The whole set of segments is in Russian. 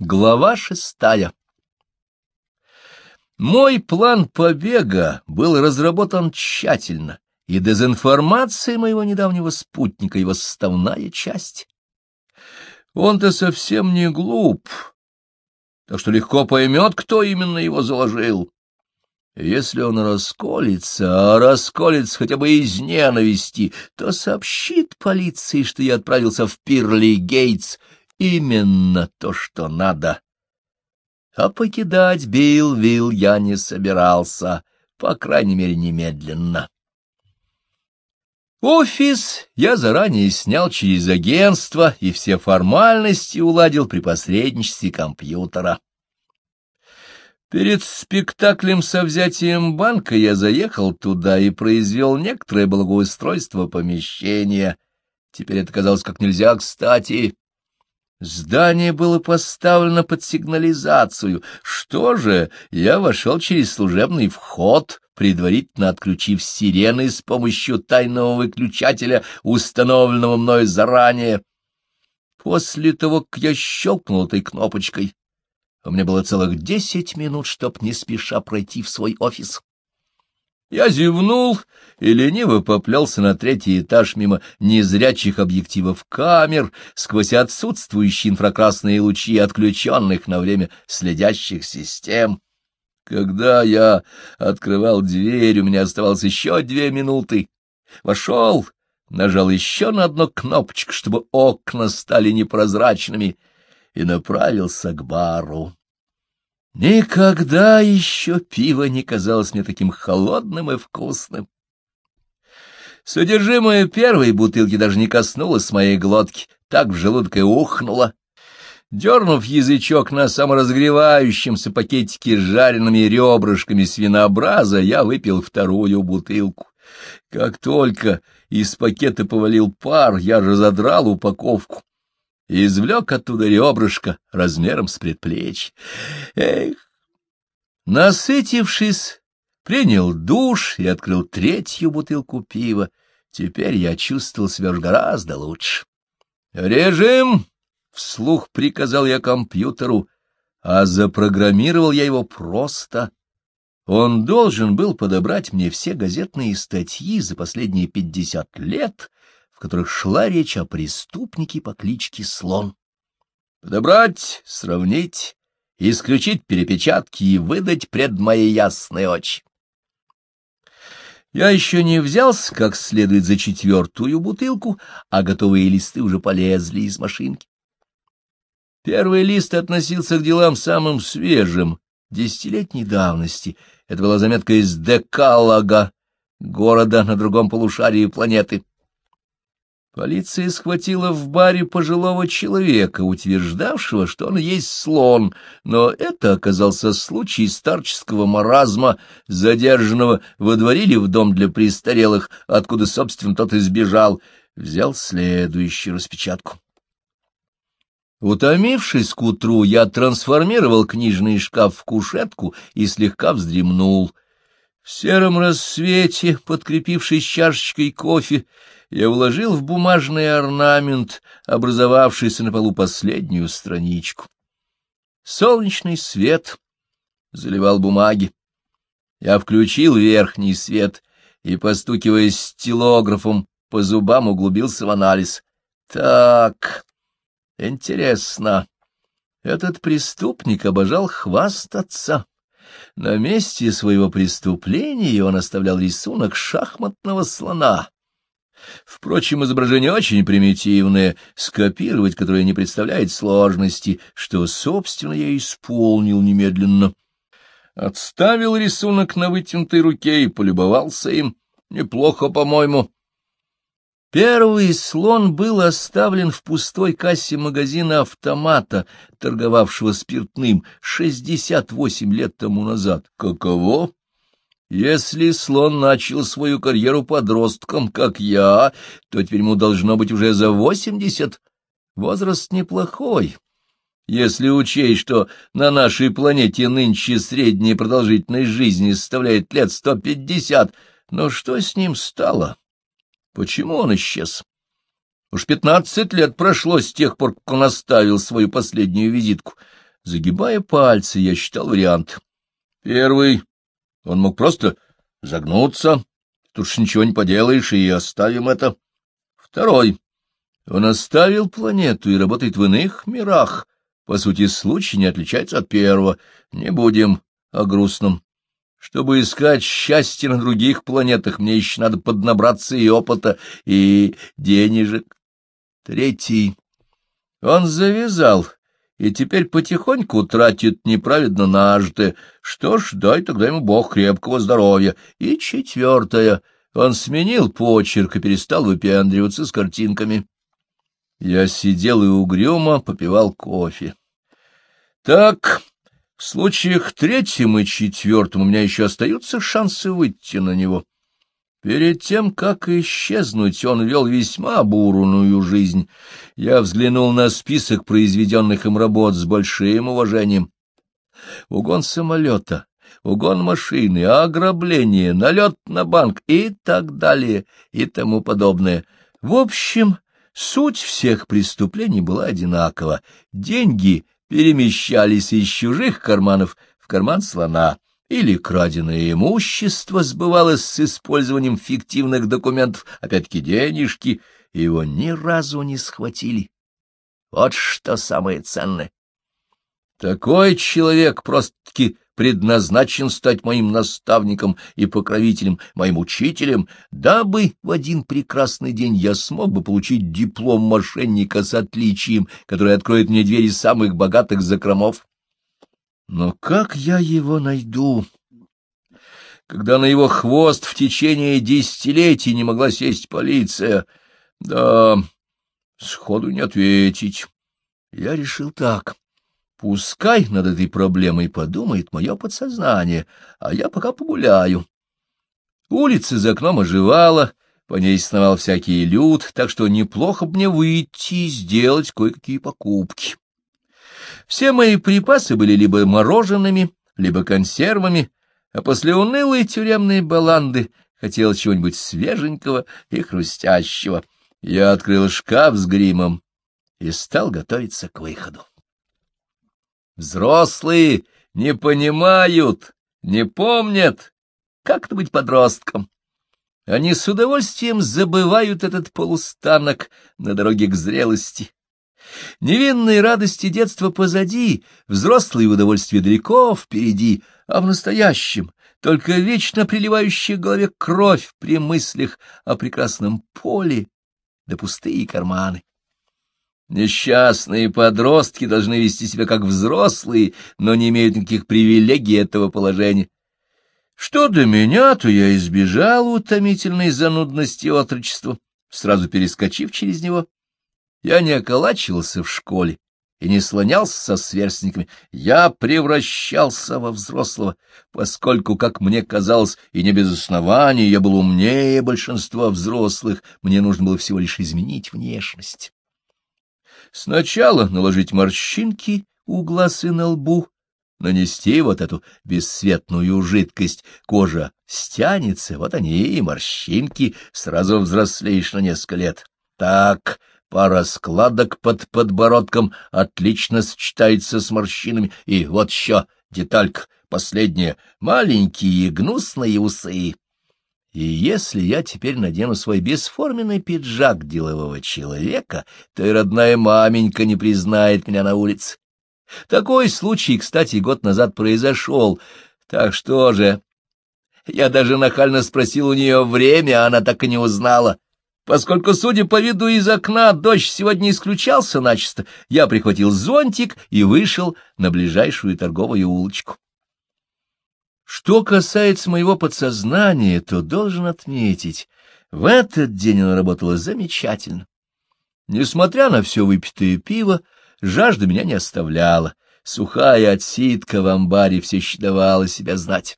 Глава шестая Мой план побега был разработан тщательно, и дезинформация моего недавнего спутника — его составная часть. Он-то совсем не глуп, так что легко поймет, кто именно его заложил. Если он расколется, а расколется хотя бы из ненависти, то сообщит полиции, что я отправился в Пирли Гейтс — именно то, что надо. А покидать Билл-Вилл я не собирался, по крайней мере, немедленно. Офис я заранее снял через агентство и все формальности уладил при посредничестве компьютера. Перед спектаклем со взятием банка я заехал туда и произвел некоторое благоустройство помещения. Теперь это казалось как нельзя кстати. Здание было поставлено под сигнализацию. Что же, я вошел через служебный вход, предварительно отключив сирены с помощью тайного выключателя, установленного мной заранее. После того, как я щелкнул этой кнопочкой, у меня было целых десять минут, чтоб не спеша пройти в свой офис. Я зевнул и лениво поплелся на третий этаж мимо незрячих объективов камер, сквозь отсутствующие инфракрасные лучи отключенных на время следящих систем. Когда я открывал дверь, у меня оставалось еще две минуты. Вошел, нажал еще на одну кнопочку, чтобы окна стали непрозрачными, и направился к бару. Никогда еще пиво не казалось мне таким холодным и вкусным. Содержимое первой бутылки даже не коснулось моей глотки, так в желудке ухнуло. Дернув язычок на саморазгревающемся пакетике с жареными ребрышками свинообраза, я выпил вторую бутылку. Как только из пакета повалил пар, я разодрал упаковку и извлек оттуда ребрышко размером с предплечье. Эх! Насытившись, принял душ и открыл третью бутылку пива. Теперь я чувствовал себя уж гораздо лучше. «Режим!» — вслух приказал я компьютеру, а запрограммировал я его просто. Он должен был подобрать мне все газетные статьи за последние пятьдесят лет — которых шла речь о преступнике по кличке Слон. Подобрать, сравнить, исключить перепечатки и выдать пред мои ясные очи. Я еще не взялся как следует за четвертую бутылку, а готовые листы уже полезли из машинки. Первый лист относился к делам самым свежим, десятилетней давности. Это была заметка из Декалога, города на другом полушарии планеты. Полиция схватила в баре пожилого человека, утверждавшего, что он есть слон, но это оказался случай старческого маразма, задержанного водворили в дом для престарелых, откуда, собственно, тот избежал. Взял следующую распечатку. Утомившись к утру, я трансформировал книжный шкаф в кушетку и слегка вздремнул. В сером рассвете, подкрепившись чашечкой кофе, я вложил в бумажный орнамент, образовавшийся на полу последнюю страничку. Солнечный свет заливал бумаги. Я включил верхний свет и, постукивая стилографом по зубам, углубился в анализ. Так, интересно. Этот преступник обожал хвастаться. На месте своего преступления он оставлял рисунок шахматного слона. Впрочем, изображение очень примитивное, скопировать которое не представляет сложности, что, собственно, я исполнил немедленно. Отставил рисунок на вытянутой руке и полюбовался им. Неплохо, по-моему. Первый слон был оставлен в пустой кассе магазина автомата, торговавшего спиртным, шестьдесят восемь лет тому назад. Каково? Если слон начал свою карьеру подростком, как я, то теперь ему должно быть уже за восемьдесят. Возраст неплохой. Если учесть, что на нашей планете нынче средняя продолжительность жизни составляет лет сто пятьдесят, но что с ним стало? Почему он исчез? Уж пятнадцать лет прошло с тех пор, как он оставил свою последнюю визитку. Загибая пальцы, я считал вариант. Первый. Он мог просто загнуться. Тут ж ничего не поделаешь, и оставим это. Второй. Он оставил планету и работает в иных мирах. По сути, случай не отличается от первого. Не будем о грустном. Чтобы искать счастье на других планетах, мне еще надо поднабраться и опыта, и денежек. Третий. Он завязал, и теперь потихоньку тратит неправедно нажитое. Что ж, дай тогда ему бог крепкого здоровья. И четвертое. Он сменил почерк и перестал выпендриваться с картинками. Я сидел и угрюмо попивал кофе. Так, в случаях третьем и четвертом у меня еще остаются шансы выйти на него. Перед тем, как исчезнуть, он вел весьма бурную жизнь. Я взглянул на список произведенных им работ с большим уважением. Угон самолета, угон машины, ограбление, налет на банк и так далее, и тому подобное. В общем, суть всех преступлений была одинакова. Деньги перемещались из чужих карманов в карман слона или краденое имущество сбывалось с использованием фиктивных документов, опять-таки денежки, его ни разу не схватили. Вот что самое ценное. Такой человек просто-таки предназначен стать моим наставником и покровителем, моим учителем, дабы в один прекрасный день я смог бы получить диплом мошенника с отличием, который откроет мне двери самых богатых закромов. Но как я его найду? Когда на его хвост в течение десятилетий не могла сесть полиция, да, сходу не ответить. Я решил так. Пускай над этой проблемой подумает мое подсознание, а я пока погуляю. Улица за окном оживала, по ней сновал всякий люд, так что неплохо бы мне выйти и сделать кое-какие покупки. Все мои припасы были либо мороженными, либо консервами, а после унылой тюремной баланды хотел чего-нибудь свеженького и хрустящего. Я открыл шкаф с гримом и стал готовиться к выходу. Взрослые не понимают, не помнят, как это быть подростком. Они с удовольствием забывают этот полустанок на дороге к зрелости. Невинные радости детства позади, взрослые удовольствия далеко впереди, а в настоящем только вечно приливающая голове кровь при мыслях о прекрасном поле да пустые карманы. Несчастные подростки должны вести себя как взрослые, но не имеют никаких привилегий этого положения. Что до меня, то я избежал утомительной занудности отрочества, сразу перескочив через него. Я не околачивался в школе и не слонялся со сверстниками, я превращался во взрослого, поскольку, как мне казалось, и не без оснований, я был умнее большинства взрослых, мне нужно было всего лишь изменить внешность. Сначала наложить морщинки у глаз и на лбу, нанести вот эту бесцветную жидкость, кожа стянется, вот они и морщинки, сразу взрослеешь на несколько лет. Так, пара складок под подбородком отлично сочетается с морщинами, и вот еще деталька последняя, маленькие гнусные усы. И если я теперь надену свой бесформенный пиджак делового человека, то и родная маменька не признает меня на улице. Такой случай, кстати, год назад произошел. Так что же... Я даже нахально спросил у нее время, а она так и не узнала. Поскольку, судя по виду из окна, дождь сегодня исключался начисто, я прихватил зонтик и вышел на ближайшую торговую улочку. Что касается моего подсознания, то должен отметить, в этот день оно работало замечательно. Несмотря на все выпитое пиво, жажда меня не оставляла. Сухая отсидка в амбаре все еще давала себя знать.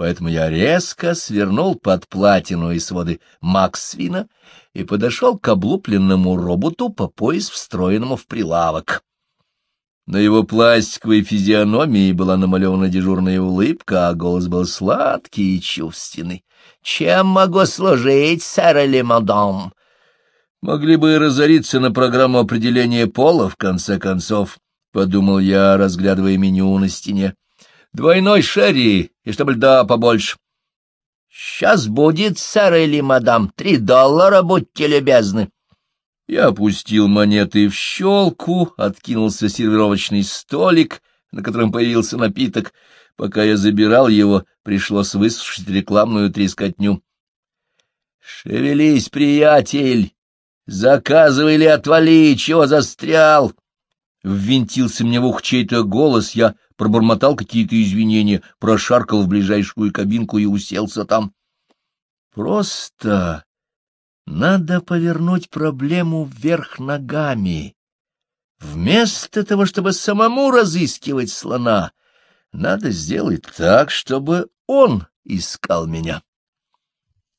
Поэтому я резко свернул под платину и своды Максвина и подошел к облупленному роботу по пояс встроенному в прилавок. На его пластиковой физиономии была намалевана дежурная улыбка, а голос был сладкий и чувственный. — Чем могу служить, сэр или мадам? Могли бы разориться на программу определения пола, в конце концов. — подумал я, разглядывая меню на стене. — Двойной шерри, и чтобы льда побольше. — Сейчас будет, сэр или мадам, три доллара, будьте любезны. Я опустил монеты в щелку, откинулся сервировочный столик, на котором появился напиток. Пока я забирал его, пришлось выслушать рекламную трескотню. — Шевелись, приятель! Заказывай или отвали, чего застрял? Ввинтился мне в ух чей-то голос, я пробормотал какие-то извинения, прошаркал в ближайшую кабинку и уселся там. Просто надо повернуть проблему вверх ногами. Вместо того, чтобы самому разыскивать слона, надо сделать так, чтобы он искал меня.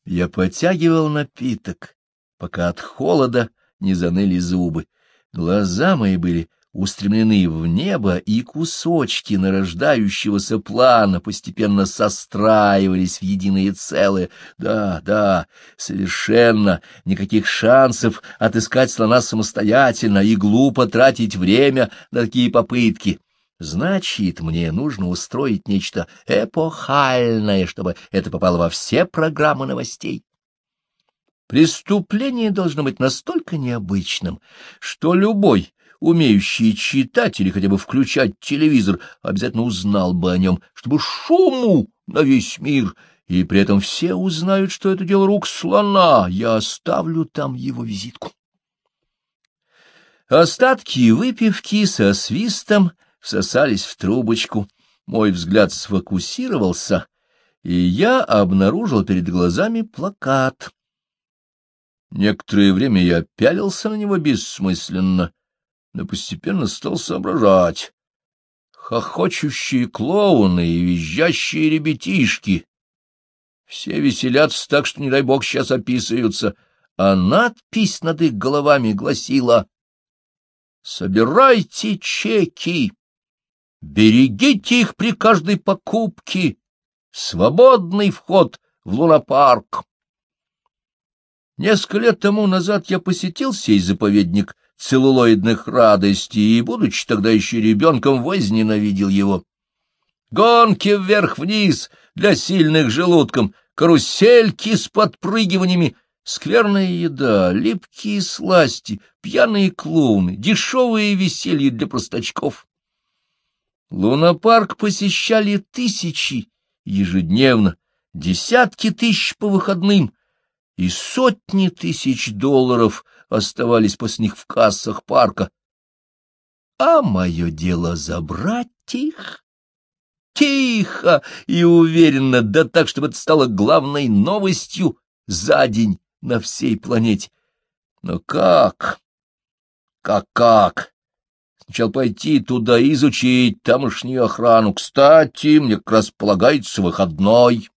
Я потягивал напиток, пока от холода не заныли зубы. Глаза мои были устремлены в небо, и кусочки нарождающегося плана постепенно состраивались в единое целое. Да, да, совершенно никаких шансов отыскать слона самостоятельно и глупо тратить время на такие попытки. Значит, мне нужно устроить нечто эпохальное, чтобы это попало во все программы новостей. Преступление должно быть настолько необычным, что любой умеющий читать или хотя бы включать телевизор, обязательно узнал бы о нем, чтобы шуму на весь мир, и при этом все узнают, что это дело рук слона. Я оставлю там его визитку. Остатки выпивки со свистом всосались в трубочку. Мой взгляд сфокусировался, и я обнаружил перед глазами плакат. Некоторое время я пялился на него бессмысленно, но постепенно стал соображать. Хохочущие клоуны и визжащие ребятишки. Все веселятся так, что, не дай бог, сейчас описываются, а надпись над их головами гласила «Собирайте чеки, берегите их при каждой покупке, свободный вход в лунопарк». Несколько лет тому назад я посетил сей заповедник целлулоидных радостей и, будучи тогда еще ребенком, возненавидел его. Гонки вверх-вниз для сильных желудком, карусельки с подпрыгиваниями, скверная еда, липкие сласти, пьяные клоуны, дешевые веселья для простачков. Лунопарк посещали тысячи ежедневно, десятки тысяч по выходным, и сотни тысяч долларов оставались после них в кассах парка. А мое дело забрать их. Тихо и уверенно, да так, чтобы это стало главной новостью за день на всей планете. Но как? Как-как? Сначала пойти туда изучить тамошнюю охрану. Кстати, мне как раз полагается выходной.